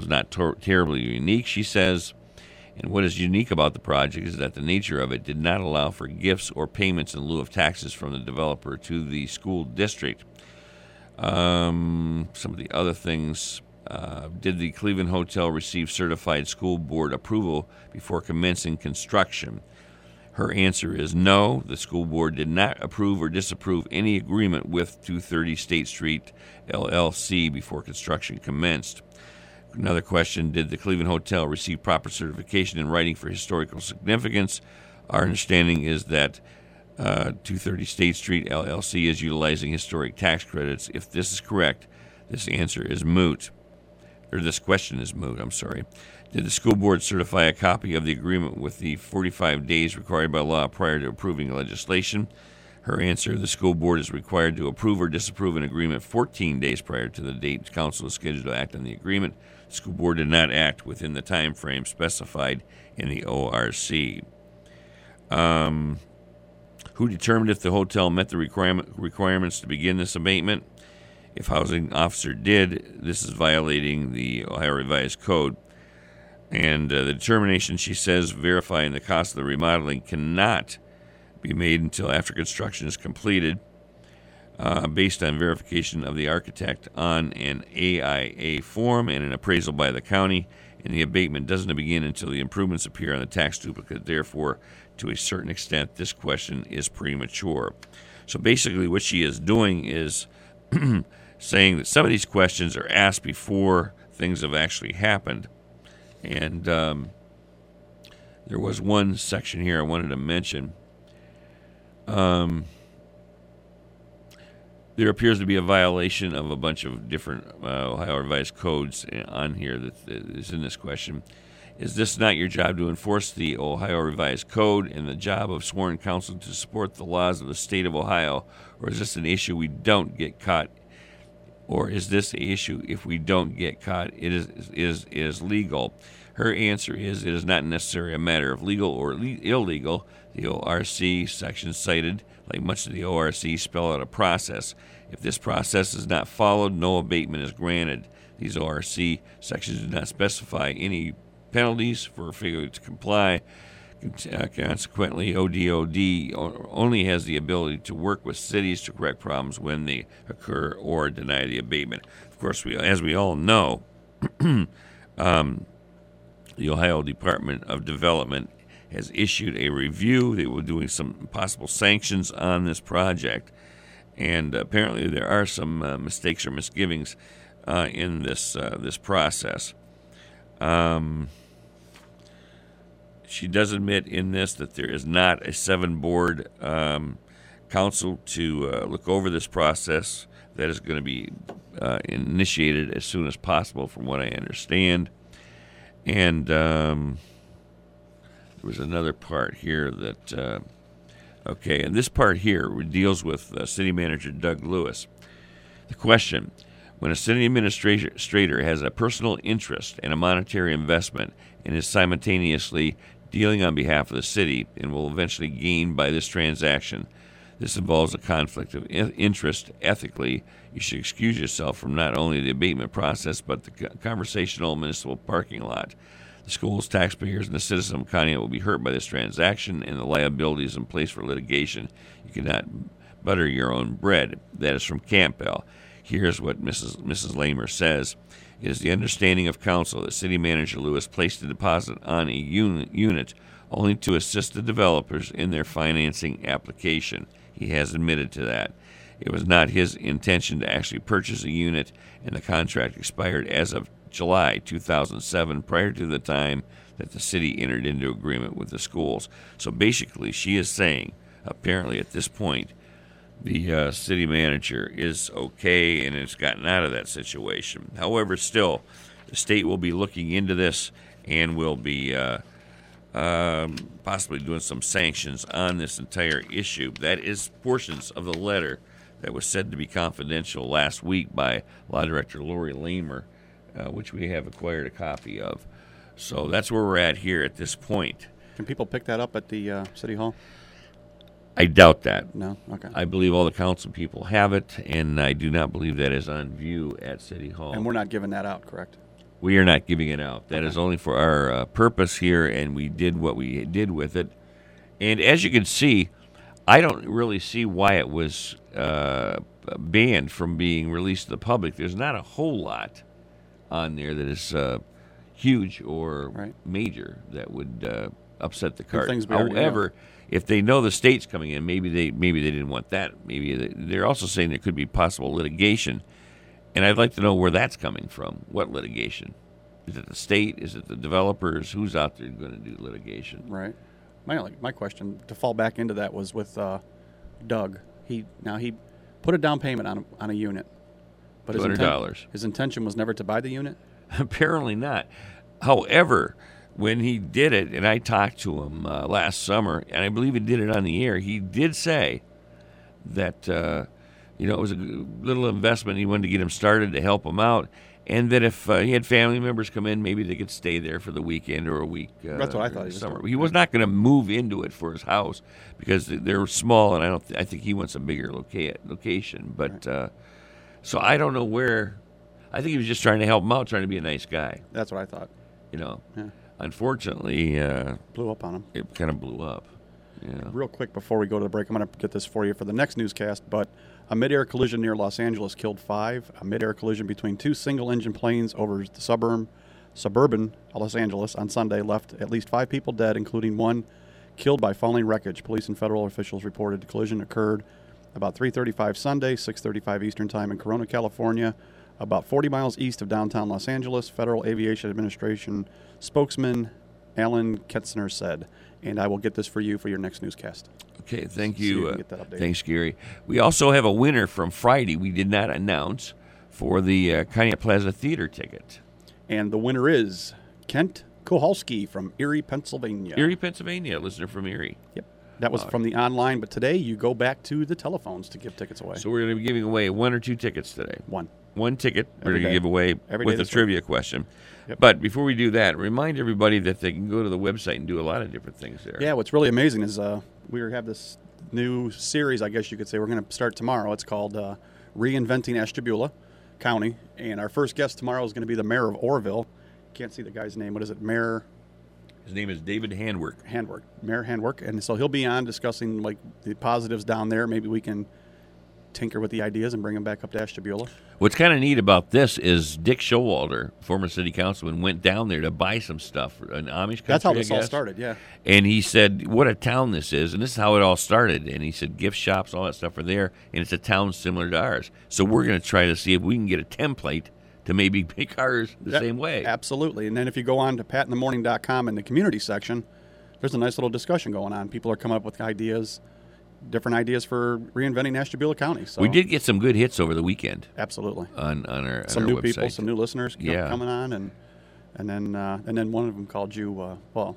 was not ter- terribly unique, she says. And what is unique about the project is that the nature of it did not allow for gifts or payments in lieu of taxes from the developer to the school district. Um, some of the other things. Uh, did the Cleveland Hotel receive certified school board approval before commencing construction? Her answer is no. The school board did not approve or disapprove any agreement with 230 State Street LLC before construction commenced. Another question Did the Cleveland Hotel receive proper certification in writing for historical significance? Our understanding is that uh, 230 State Street LLC is utilizing historic tax credits. If this is correct, this answer is moot. Or this question is moot, I'm sorry. Did the school board certify a copy of the agreement with the 45 days required by law prior to approving legislation? Her answer the school board is required to approve or disapprove an agreement 14 days prior to the date council is scheduled to act on the agreement. The school board did not act within the time frame specified in the ORC. Um, who determined if the hotel met the requirement, requirements to begin this abatement? If housing officer did, this is violating the Ohio Revised Code. And uh, the determination, she says, verifying the cost of the remodeling cannot be made until after construction is completed, uh, based on verification of the architect on an AIA form and an appraisal by the county. And the abatement doesn't begin until the improvements appear on the tax duplicate. Therefore, to a certain extent, this question is premature. So basically, what she is doing is saying that some of these questions are asked before things have actually happened. And um, there was one section here I wanted to mention. Um, there appears to be a violation of a bunch of different uh, Ohio revised codes on here that is in this question. Is this not your job to enforce the Ohio Revised Code and the job of sworn counsel to support the laws of the state of Ohio? Or is this an issue we don't get caught? Or is this the issue if we don't get caught, it is, is, is legal? Her answer is it is not necessarily a matter of legal or le- illegal. The ORC section cited, like much of the ORC, spell out a process. If this process is not followed, no abatement is granted. These ORC sections do not specify any penalties for failure to comply. Uh, consequently, ODOD only has the ability to work with cities to correct problems when they occur or deny the abatement. Of course, we, as we all know, um, the Ohio Department of Development has issued a review. They were doing some possible sanctions on this project, and apparently there are some uh, mistakes or misgivings uh, in this uh, this process. Um, she does admit in this that there is not a seven board um, council to uh, look over this process. That is going to be uh, initiated as soon as possible, from what I understand. And um, there was another part here that, uh, okay, and this part here deals with uh, City Manager Doug Lewis. The question when a city administrator has a personal interest and a monetary investment and is simultaneously dealing on behalf of the city and will eventually gain by this transaction. This involves a conflict of interest. Ethically, you should excuse yourself from not only the abatement process but the conversational municipal parking lot. The schools, taxpayers, and the citizens of Conneaut will be hurt by this transaction and the liabilities in place for litigation. You cannot butter your own bread. That is from Campbell. Here's what Mrs. Mrs. Lamer says. It is the understanding of council that City Manager Lewis placed a deposit on a unit only to assist the developers in their financing application. He has admitted to that. It was not his intention to actually purchase a unit, and the contract expired as of July 2007, prior to the time that the city entered into agreement with the schools. So basically, she is saying, apparently at this point, the uh, city manager is okay and has gotten out of that situation. However, still, the state will be looking into this and will be uh, um, possibly doing some sanctions on this entire issue. That is portions of the letter that was said to be confidential last week by Law Director Lori Lamer, uh, which we have acquired a copy of. So that's where we're at here at this point. Can people pick that up at the uh, City Hall? I doubt that. No? Okay. I believe all the council people have it, and I do not believe that is on view at City Hall. And we're not giving that out, correct? We are not giving it out. That is only for our uh, purpose here, and we did what we did with it. And as you can see, I don't really see why it was uh, banned from being released to the public. There's not a whole lot on there that is uh, huge or Right. major that would uh, upset the cart. things we already know. However, if they know the state's coming in, maybe they maybe they didn't want that. Maybe they, they're also saying there could be possible litigation, and I'd like to know where that's coming from. What litigation? Is it the state? Is it the developers? Who's out there going to do litigation? Right. My only, my question to fall back into that was with uh, Doug. He now he put a down payment on a, on a unit, but his, inten- his intention was never to buy the unit. Apparently not. However, when he did it, and I talked to him uh, last summer, and I believe he did it on the air, he did say that uh, you know it was a little investment. He wanted to get him started to help him out, and that if uh, he had family members come in, maybe they could stay there for the weekend or a week. Uh, That's what I thought he was summer. doing. He was not going to move into it for his house because they're small, and I don't. I think he wants a bigger loca- location, but. Uh, so I don't know where. I think he was just trying to help him out, trying to be a nice guy. That's what I thought. You know. Yeah. Unfortunately, uh, Blew up on him. it kind of blew up. Yeah. Real quick before we go to the break, I'm going to get this for you for the next newscast. But a mid-air collision near Los Angeles killed five. A mid-air collision between two single-engine planes over the suburb, suburban Los Angeles on Sunday left at least five people dead, including one killed by falling wreckage. Police and federal officials reported the collision occurred about 3:35 Sunday, 6:35 Eastern Time in Corona, California, about 40 miles east of downtown Los Angeles. Federal Aviation Administration spokesman Allen Kenitzer said, and I will get this for you for your next newscast. Okay. Thank you. uh, can get that updated. thanks, Gary. We also have a winner from Friday. We did not announce for the uh, Conneaut Plaza Theater ticket. And the winner is Kent Kohalski from Erie, Pennsylvania. Erie, Pennsylvania. Listener from Erie. Yep. That was from the online, but today you go back to the telephones to give tickets away. So we're going to be giving away one or two tickets today. One. one ticket we're going to give away Every with a this week. trivia question. Yep. But before we do that, remind everybody that they can go to the website and do a lot of different things there. Yeah, what's really amazing is uh, we have this new series, I guess you could say. We're going to start tomorrow. It's called uh, Reinventing Ashtabula County. And our first guest tomorrow is going to be the mayor of Orrville. Can't see the guy's name. What is it? Mayor His name is David Handwork. Handwork. Mayor Handwork. And so he'll be on discussing like the positives down there. Maybe we can tinker with the ideas and bring them back up to Ashtabula. What's kind of neat about this is Dick Showalter, former city councilman, went down there to buy some stuff, an Amish country. That's how this all started, yeah. And he said, "What a town this is!" And this is how it all started. And he said, "Gift shops, all that stuff are there, and it's a town similar to ours." So we're going to try to see if we can get a template to maybe make ours the same way. Absolutely. And then if you go on to patinthemorning.com in the community section, there's a nice little discussion going on. People are coming up with ideas, different ideas for reinventing Ashtabula County. So We did get some good hits over the weekend absolutely on on our, on some our new website. people, some new listeners Yeah. coming on, and and then uh, and then one of them called you. Uh, well,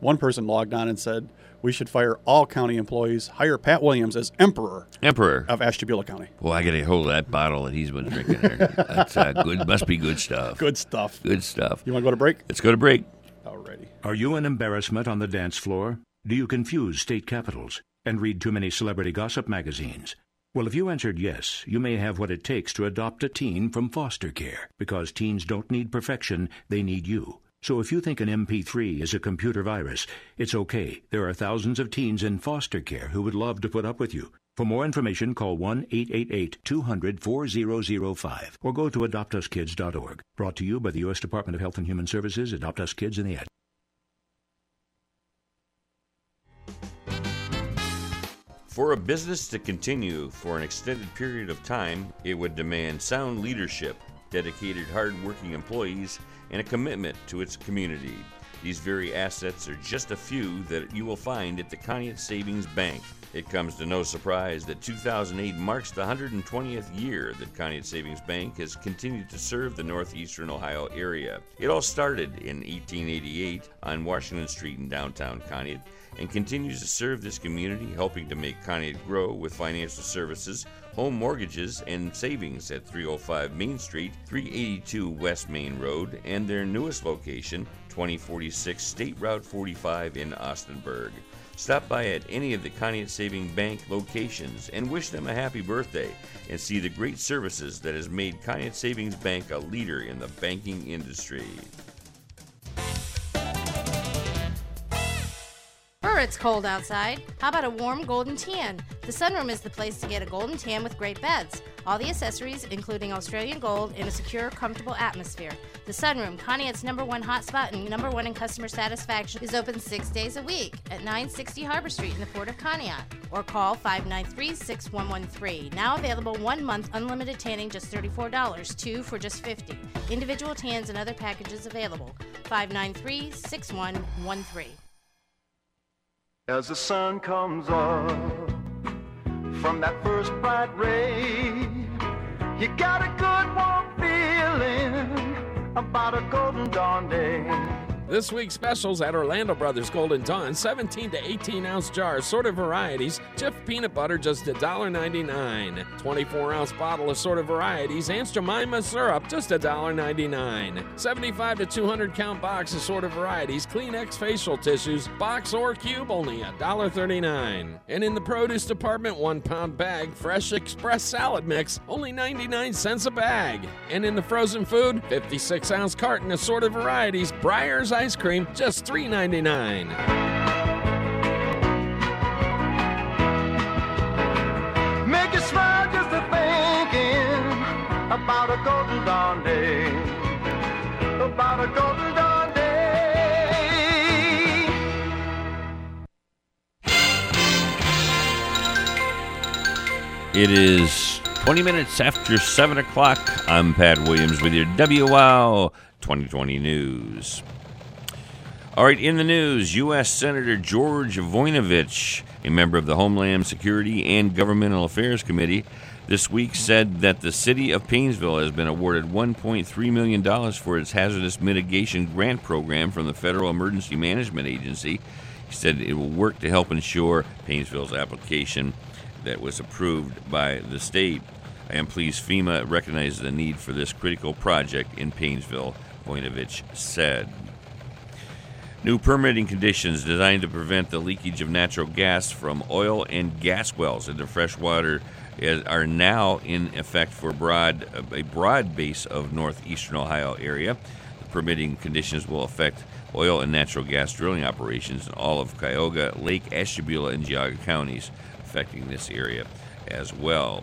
one person logged on and said we should fire all county employees, hire Pat Williams as emperor Emperor. of Ashtabula County. Well, I got to hold of that bottle that he's been drinking there. That's uh, good. Must be good stuff. Good stuff. Good stuff. You want to go to break? Let's go to break. Alrighty. Are you an embarrassment on the dance floor? Do you confuse state capitals and read too many celebrity gossip magazines? Well, if you answered yes, you may have what it takes to adopt a teen from foster care because teens don't need perfection, they need you. So if you think an MP3 is a computer virus, it's okay. There are thousands of teens in foster care who would love to put up with you. For more information, call 1 888 200 4005 or go to adoptuskids.org. Brought to you by the U.S. Department of Health and Human Services, Adopt Us Kids, and the Ad. For a business to continue for an extended period of time, it would demand sound leadership, dedicated, hard-working employees, and a commitment to its community. These very assets are just a few that you will find at the Conneaut Savings Bank. It comes to no surprise that 2008 marks the 120th year that Conneaut Savings Bank has continued to serve the northeastern Ohio area. It all started in 1888 on Washington Street in downtown Conneaut and continues to serve this community, helping to make Conneaut grow with financial services, home mortgages, and savings at 305 Main Street, 382 West Main Road, and their newest location, 2046 State Route 45 in Austinburg. Stop by at any of the Conneaut Saving Bank locations and wish them a happy birthday and see the great services that has made Conneaut Savings Bank a leader in the banking industry. It's cold outside, how about a warm golden tan? The sunroom is the place to get a golden tan with great beds. All the accessories, including Australian gold, in a secure, comfortable atmosphere. The sunroom, Conneaut's number one hotspot and number one in customer satisfaction, is open six days a week at 960 Harbor Street in the Port of Conneaut. Or call 593 6113. Now available one month unlimited tanning, just $34. Two for just 50. Individual tans and other packages available. 593 6113. As the sun comes up from that first bright ray, you got a good warm feeling about a golden dawn day. This week's specials at Orlando Brothers Golden Dawn 17 to 18 ounce jars, assorted varieties, Jif peanut butter just $1.99. 24 ounce bottle assorted varieties, Aunt Jemima syrup just $1.99. 75 to 200 count box assorted varieties, Kleenex facial tissues, box or cube only $1.39. And in the produce department, one pound bag, fresh express salad mix, only 99 cents a bag. And in the frozen food, 56 ounce carton assorted varieties, Breyers ice cream, just $3.99. Make you smile just a thinking about a golden dawn day. About a golden dawn day. It is 20 minutes after 7 o'clock. I'm Pat Williams with your WOW 2020 News. All right, in the news, U.S. Senator George Voinovich, a member of the Homeland Security and Governmental Affairs Committee, this week said that the city of Painesville has been awarded $1.3 million for its hazardous mitigation grant program from the Federal Emergency Management Agency. He said it will work to help ensure Painesville's application that was approved by the state. I am pleased FEMA recognizes the need for this critical project in Painesville, Voinovich said. New permitting conditions designed to prevent the leakage of natural gas from oil and gas wells into fresh water are now in effect for broad, a broad base of northeastern Ohio area. The permitting conditions will affect oil and natural gas drilling operations in all of Cuyahoga, Lake Ashtabula, and Geauga counties, affecting this area as well.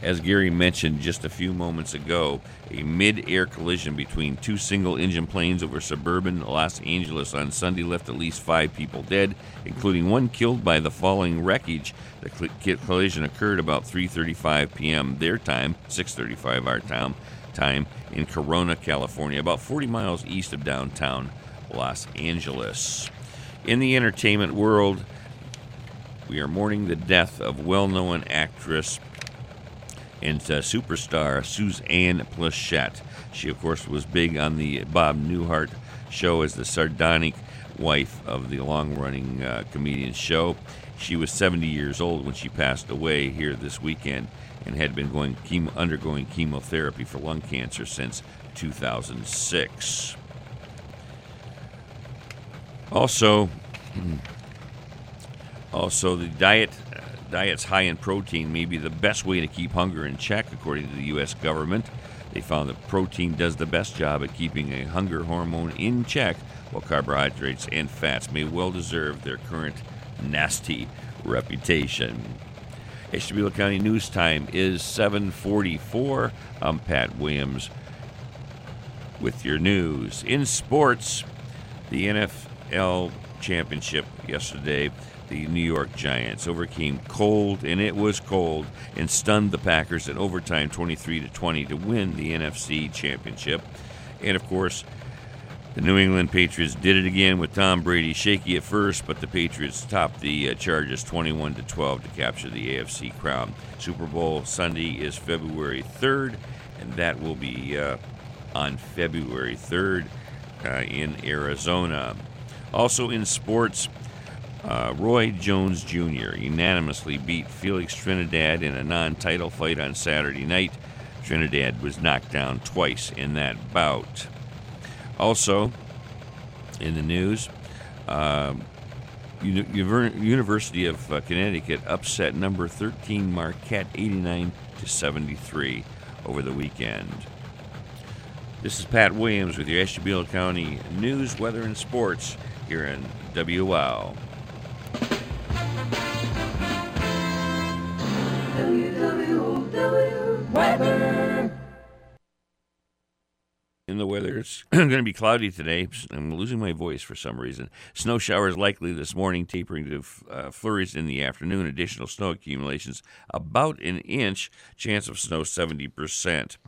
As Gary mentioned just a few moments ago, a mid air collision between two single engine planes over suburban Los Angeles on Sunday left at least five people dead, including one killed by the falling wreckage. The collision occurred about 3:35 p.m. their time, 6:35 our time, time in Corona, California, about 40 miles east of downtown Los Angeles. In the entertainment world, we are mourning the death of well-known actress and uh, superstar Suzanne Pleshette. She, of course, was big on the Bob Newhart show as the sardonic wife of the long running uh, comedian show. She was 70 years old when she passed away here this weekend and had been going chemo, undergoing chemotherapy for lung cancer since 2006. Also, also the diet diets high in protein may be the best way to keep hunger in check, according to the U.S. government. They found that protein does the best job at keeping a hunger hormone in check, while carbohydrates and fats may well deserve their current nasty reputation. Ashtabula County News Time is 744. I'm Pat Williams with your news. In sports, the NFL championship yesterday the New York Giants overcame cold, and it was cold, and stunned the Packers in overtime 23 to 20 to win the NFC Championship. And of course, the New England Patriots did it again with Tom Brady shaky at first, but the Patriots topped the uh, Chargers 21 to 12 to capture the AFC crown. Super Bowl Sunday is February 3rd, and that will be uh, on February 3rd uh, in Arizona. Also in sports, uh, Roy Jones Jr. unanimously beat Felix Trinidad in a non title fight on Saturday night. Trinidad was knocked down twice in that bout. Also, in the news, uh, University of uh, Connecticut upset number 13 Marquette 89 to 73 over the weekend. This is Pat Williams with your Ashtabula County news, weather, and sports here in WOW. In the weather, it's going to be cloudy today. I'm losing my voice for some reason. Snow showers likely this morning, tapering to uh, flurries in the afternoon. Additional snow accumulations about an inch. Chance of snow 70%.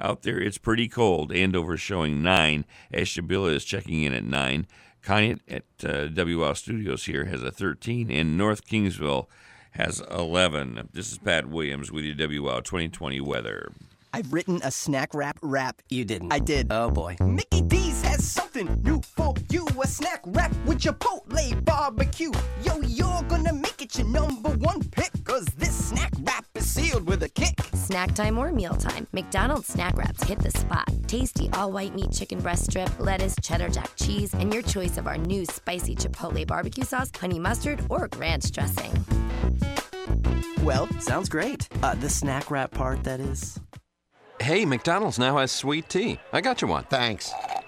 Out there, it's pretty cold. Andover showing 9. Ashtabula is checking in at 9. Conneaut at uh, WL Studios here has a 13. And North Kingsville has 11. This is Pat Williams with your WL 2020 weather. I've written a snack wrap rap. You didn't. I did. Oh boy. Mickey D's has something new for you. A snack wrap with Chipotle barbecue. Yo, you're gonna make it your number one pick. Cause this snack wrap is sealed with a kick. Snack time or mealtime, McDonald's snack wraps hit the spot. Tasty all white meat chicken breast strip, lettuce, cheddar jack cheese, and your choice of our new spicy Chipotle barbecue sauce, honey mustard, or ranch dressing. Well, sounds great. Uh, the snack wrap part, that is. Hey, McDonald's now has sweet tea. I got you one. Thanks.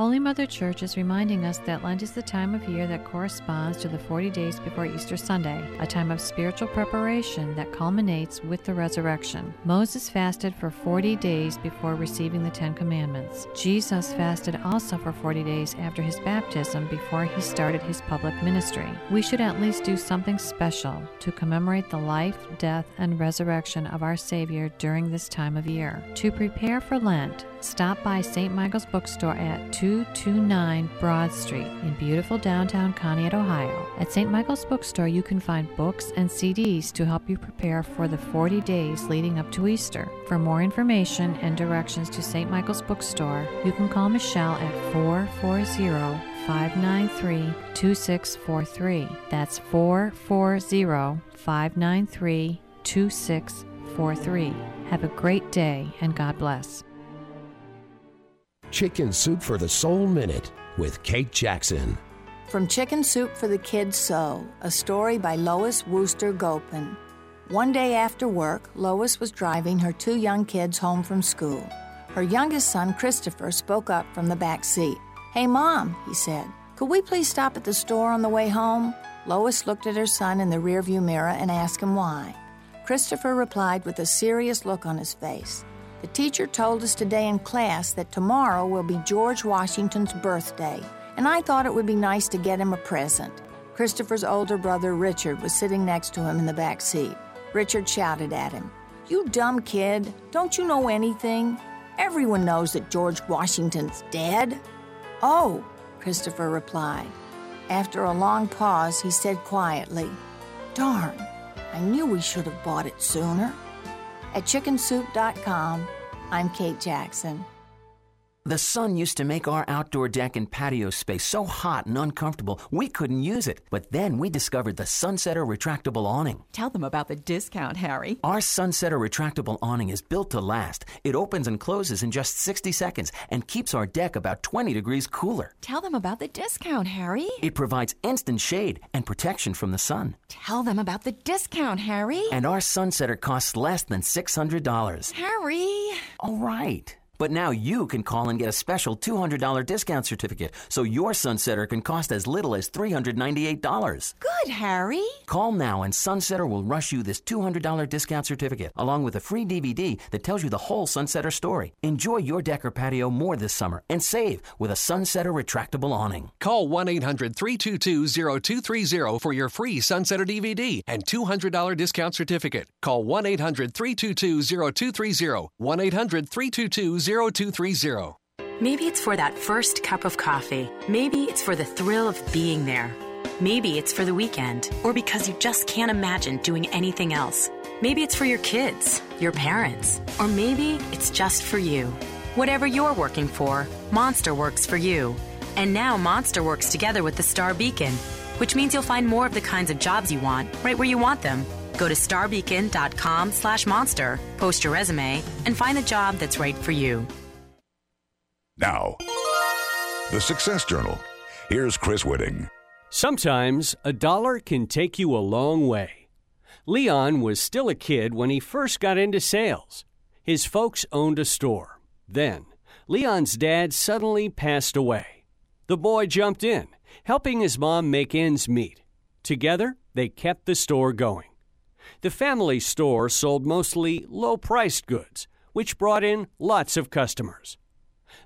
Holy Mother Church is reminding us that Lent is the time of year that corresponds to the 40 days before Easter Sunday, a time of spiritual preparation that culminates with the resurrection. Moses fasted for 40 days before receiving the Ten Commandments. Jesus fasted also for 40 days after his baptism before he started his public ministry. We should at least do something special to commemorate the life, death, and resurrection of our Savior during this time of year. To prepare for Lent, stop by St. Michael's Bookstore at 229 Broad Street in beautiful downtown Conneaut, Ohio. At St. Michael's Bookstore, you can find books and CDs to help you prepare for the 40 days leading up to Easter. For more information and directions to St. Michael's Bookstore, you can call Michelle at 440 593 2643. That's 440 593 2643. Have a great day and God bless. Chicken Soup for the Soul Minute with Kate Jackson. From Chicken Soup for the Kids Soul, a story by Lois Wooster Gopin. One day after work, Lois was driving her two young kids home from school. Her youngest son, Christopher, spoke up from the back seat. Hey, Mom, he said, could we please stop at the store on the way home? Lois looked at her son in the rearview mirror and asked him why. Christopher replied with a serious look on his face. The teacher told us today in class that tomorrow will be George Washington's birthday, and I thought it would be nice to get him a present. Christopher's older brother Richard was sitting next to him in the back seat. Richard shouted at him, You dumb kid, don't you know anything? Everyone knows that George Washington's dead. Oh, Christopher replied. After a long pause, he said quietly, Darn, I knew we should have bought it sooner. At chickensoup.com, I'm Kate Jackson. The sun used to make our outdoor deck and patio space so hot and uncomfortable we couldn't use it. But then we discovered the Sunsetter retractable awning. Tell them about the discount, Harry. Our Sunsetter retractable awning is built to last. It opens and closes in just 60 seconds and keeps our deck about 20 degrees cooler. Tell them about the discount, Harry. It provides instant shade and protection from the sun. Tell them about the discount, Harry. And our Sunsetter costs less than $600. Harry! All right. But now you can call and get a special $200 discount certificate so your Sunsetter can cost as little as $398. Good, Harry. Call now and Sunsetter will rush you this $200 discount certificate along with a free DVD that tells you the whole Sunsetter story. Enjoy your deck or patio more this summer and save with a Sunsetter retractable awning. Call 1 800 322 0230 for your free Sunsetter DVD and $200 discount certificate. Call 1 800 322 0230. 1 800 322 0230. Maybe it's for that first cup of coffee. Maybe it's for the thrill of being there. Maybe it's for the weekend, or because you just can't imagine doing anything else. Maybe it's for your kids, your parents, or maybe it's just for you. Whatever you're working for, Monster works for you. And now Monster works together with the Star Beacon, which means you'll find more of the kinds of jobs you want right where you want them. Go to starbeacon.com slash monster, post your resume, and find the job that's right for you. Now, the Success Journal. Here's Chris Whitting. Sometimes a dollar can take you a long way. Leon was still a kid when he first got into sales. His folks owned a store. Then, Leon's dad suddenly passed away. The boy jumped in, helping his mom make ends meet. Together, they kept the store going. The family store sold mostly low priced goods, which brought in lots of customers.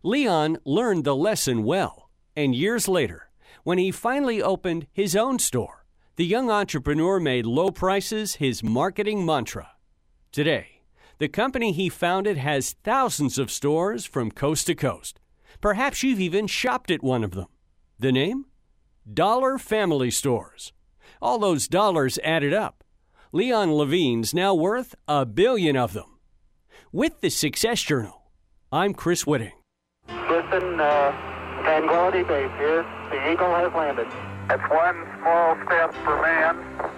Leon learned the lesson well, and years later, when he finally opened his own store, the young entrepreneur made low prices his marketing mantra. Today, the company he founded has thousands of stores from coast to coast. Perhaps you've even shopped at one of them. The name? Dollar Family Stores. All those dollars added up. Leon Levine's now worth a billion of them. With the Success Journal, I'm Chris Whitting. Listen, uh, Tranquility Base here. The Eagle has landed. It's one small step for man.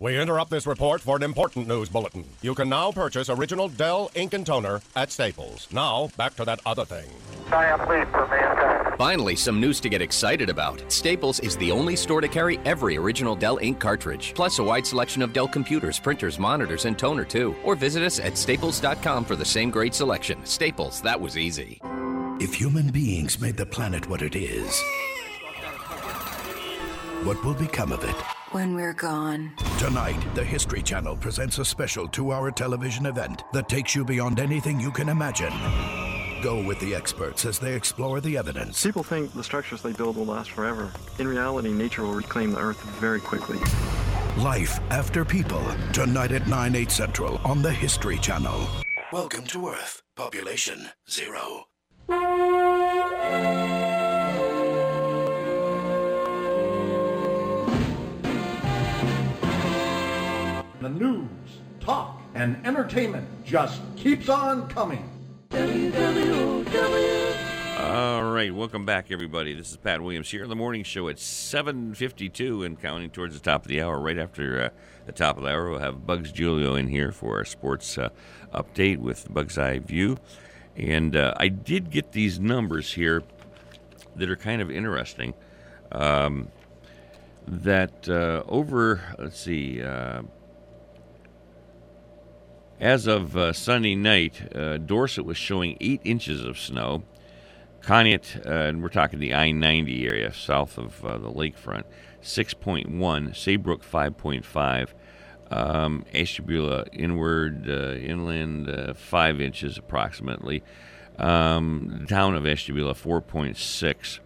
We interrupt this report for an important news bulletin. You can now purchase original Dell ink and toner at Staples. Now, back to that other thing. Giant leap for mankind. Finally, some news to get excited about. Staples is the only store to carry every original Dell ink cartridge, plus a wide selection of Dell computers, printers, monitors, and toner, too. Or visit us at staples.com for the same great selection. Staples, that was easy. If human beings made the planet what it is, what will become of it? When we're gone. Tonight, the History Channel presents a special two hour television event that takes you beyond anything you can imagine. Go with the experts as they explore the evidence. People think the structures they build will last forever. In reality, nature will reclaim the Earth very quickly. Life after people. Tonight at 9, 8 central on the History Channel. Welcome to Earth. Population zero. The news, talk, and entertainment just keeps on coming. All right, welcome back, everybody. This is Pat Williams here in the morning show at 7:52 and counting towards the top of the hour. Right after uh, the top of the hour, we'll have Bugs Julio in here for our sports uh, update with Bugs Eye View. And uh, I did get these numbers here that are kind of interesting. Um, that uh, over, let's see, uh, as of uh, Sunday night, uh, Dorset was showing eight inches of snow. Conneaut, uh, and we're talking the I 90 area south of uh, the lakefront, 6.1. Saybrook, 5.5. Um, Ashtabula, inward, uh, inland, uh, 5 inches approximately. Um, the town of Ashtabula, 4.6.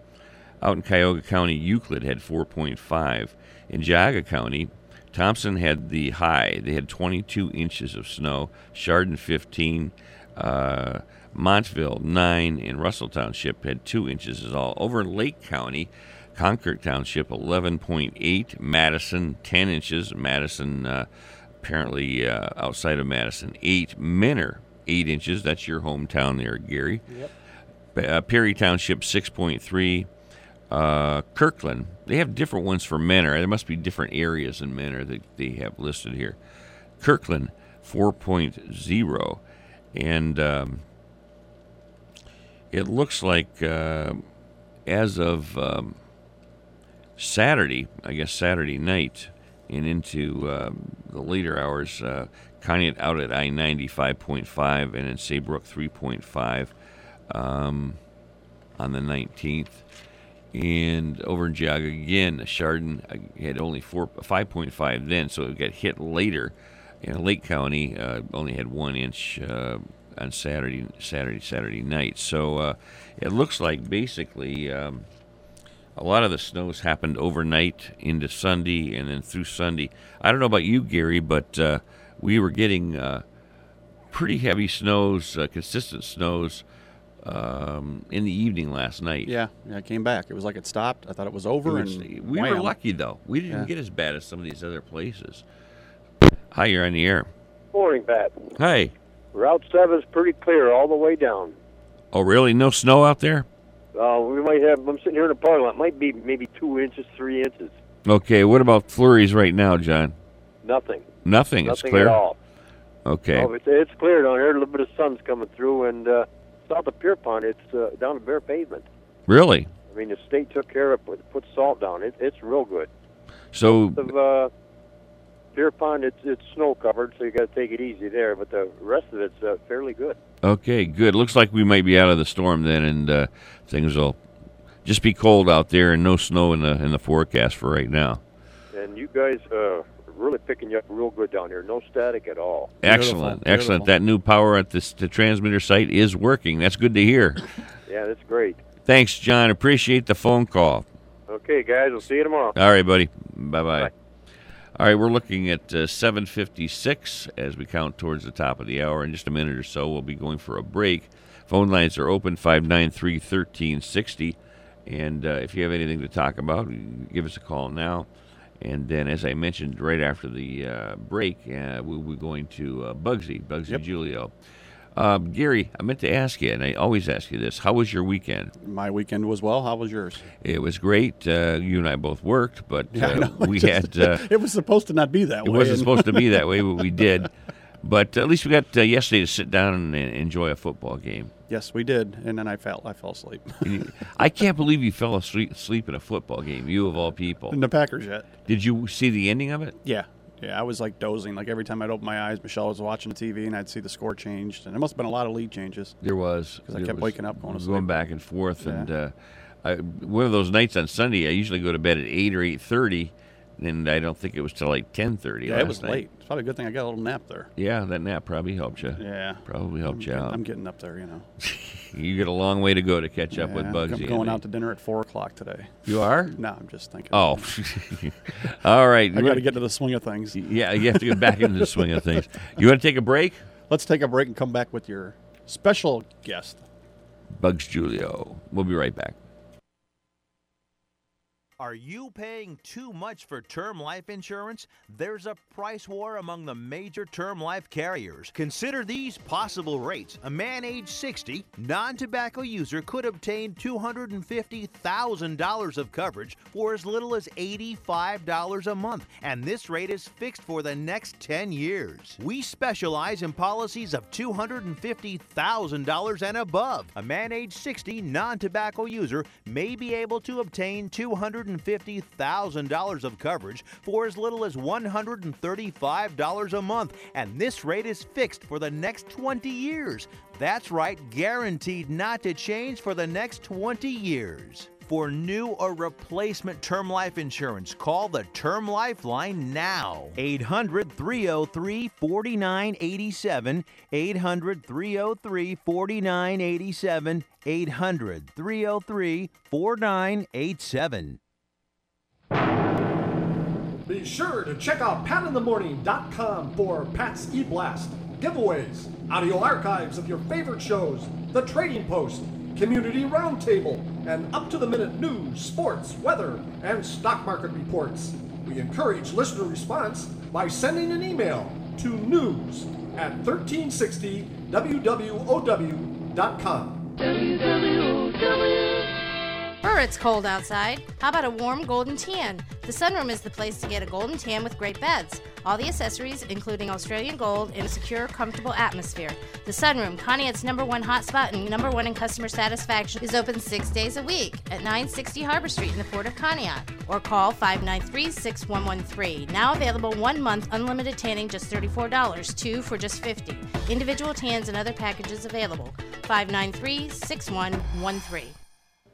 Out in Cuyahoga County, Euclid had 4.5. In Geauga County, Thompson had the high. They had 22 inches of snow. Chardon 15. Uh, Montville 9. And Russell Township had 2 inches is all. Over in Lake County, Concord Township 11.8. Madison 10 inches. Madison, uh, apparently uh, outside of Madison, 8. Mentor 8 inches. That's your hometown there, Gary. Yep. Uh, Perry Township 6.3. Uh, Kirtland, they have different ones for Mentor. There must be different areas in Mentor that they have listed here. Kirtland 4.0, and um, it looks like uh, as of um, Saturday, I guess Saturday night, and into um, the later hours, uh, Conneaut out at I 95.5 and in Saybrook 3.5 um, on the 19th. And over in Geauga again, Chardon had only four, 5.5 then, so it got hit later. And Lake County uh, only had one inch uh, on Saturday, Saturday, Saturday night. So uh, it looks like basically um, a lot of the snows happened overnight into Sunday and then through Sunday. I don't know about you, Gary, but uh, we were getting uh, pretty heavy snows, uh, consistent snows um, in the evening last night. Yeah, yeah, I came back. It was like it stopped. I thought it was over, It was- and we were lucky though. We didn't Yeah. get as bad as some of these other places. Hi, you're on the air. Morning, Pat. Hi. Route 7's pretty clear all the way down. Oh, really? No snow out there? Uh, we might have, I'm sitting here in the parking lot, might be maybe two inches, three inches. Okay. What about flurries right now, John? Nothing. Nothing. it's clear. at all. Okay. Oh, it's, it's clear down here. A little bit of sun's coming through, and uh, south of Pierpont, it's uh, down to bare pavement. Really? I mean, the state took care of put, put salt down. It, it's real good. So Of uh, Pierpont, it's it's snow covered, so you got to take it easy there. But the rest of it's uh, fairly good. Okay, good. Looks like we might be out of the storm then, and uh, things will just be cold out there and no snow in the in the forecast for right now. And you guys uh, really picking you up real good down here. No static at all. Excellent, excellent. That new power at this the transmitter site is working. That's good to hear. Yeah, that's great. Thanks, John. Appreciate the phone call. Okay, guys, we'll see you tomorrow. All right, buddy. Bye bye. All right, we're looking at uh, 7:56 as we count towards the top of the hour. In just a minute or so, we'll be going for a break. Phone lines are open 593-1360, and uh, if you have anything to talk about, give us a call now. And then, as I mentioned right after the uh, break, uh, we'll be going to uh, Bugsy, Bugsy Julio. Um, Gary, I meant to ask you, and I always ask you this: How was your weekend? My weekend was well. How was yours? It was great. Uh, you and I both worked, but Yeah, uh, know. we Just- had. Uh, it was supposed to not be that it way. It wasn't supposed to be that way, but we did. But at least we got uh, yesterday to sit down and, enjoy a football game. Yes, we did, and then I fell. I fell asleep. I can't believe you fell asleep, asleep in a football game. You of all people. In the Packers yet? Did you see the ending of it? Yeah, yeah. I was like dozing. Like every time I'd open my eyes, Michelle was watching the TV, and I'd see the score changed, and there must have been a lot of lead changes. There was because I kept was waking up going to going back and forth, Yeah. and uh, I, one of those nights on Sunday, I usually go to bed at eight or eight thirty, and I don't think it was till like ten thirty. Yeah, it was late. It's probably a good thing I got a little nap there. Yeah, that nap probably helped you. Yeah, probably helped I'm you getting- out. I'm getting up there, you know. you got a long way to go to catch up with Yeah, Bugsy. I'm going out to dinner at four o'clock today. You are? No, I'm just thinking. Oh, all right. I got to get to the swing of things. Yeah, you have to get back into the swing of things. You want to take a break? Let's take a break and come back with your special guest. Bugs Julio. We'll be right back. Are you paying too much for term life insurance? There's a price war among the major term life carriers. Consider these possible rates. A man age 60, non tobacco user, could obtain $250,000 of coverage for as little as $85 a month, and this rate is fixed for the next 10 years. We specialize in policies of $250,000 and above. A man age 60, non tobacco user may be able to obtain $250,000 of coverage for as little as $135 a month, and this rate is fixed for the next 20 years. That's right, guaranteed not to change for the next 20 years. For new or replacement term life insurance, call the Term Life Line now. 800 303 4987. 800 303 4987. 800 303 4987. Be sure to check out patinthemorning.com for Pat's E-Blast, giveaways, audio archives of your favorite shows, the Trading Post, Community Roundtable, and up-to-the-minute news, sports, weather, and stock market reports. We encourage listener response by sending an email to news at 1360wwow.com. Brr, it's cold outside. How about a warm golden tan? The sunroom is the place to get a golden tan with great beds. All the accessories, including Australian gold in a secure, comfortable atmosphere. The sunroom, Conneaut's number one hotspot and number one in customer satisfaction, is open six days a week at 960 Harbor Street in the Port of Conneaut. Or call 593-6113. Now available one month unlimited tanning, just $34. Two for just 50 Individual tans and other packages available. 593-6113.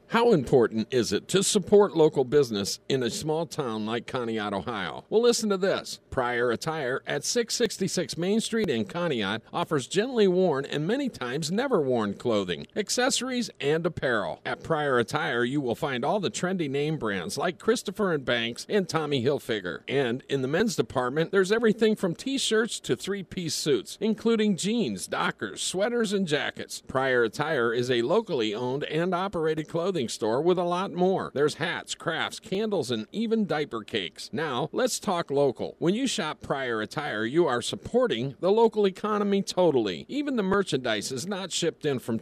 How important is it to support local business in a small town like Conneaut, Ohio? Well, listen to this. Prior Attire at 666 Main Street in Conneaut offers gently worn and many times never worn clothing, accessories, and apparel. At Prior Attire, you will find all the trendy name brands like Christopher and Banks and Tommy Hilfiger. And in the men's department, there's everything from t-shirts to three-piece suits, including jeans, dockers, sweaters, and jackets. Prior Attire is a locally owned and operated clothing store with a lot more. There's hats, crafts, candles, and even diaper cakes. Now, let's talk local. When you shop Prior Attire, you are supporting the local economy totally. Even the merchandise is not shipped in from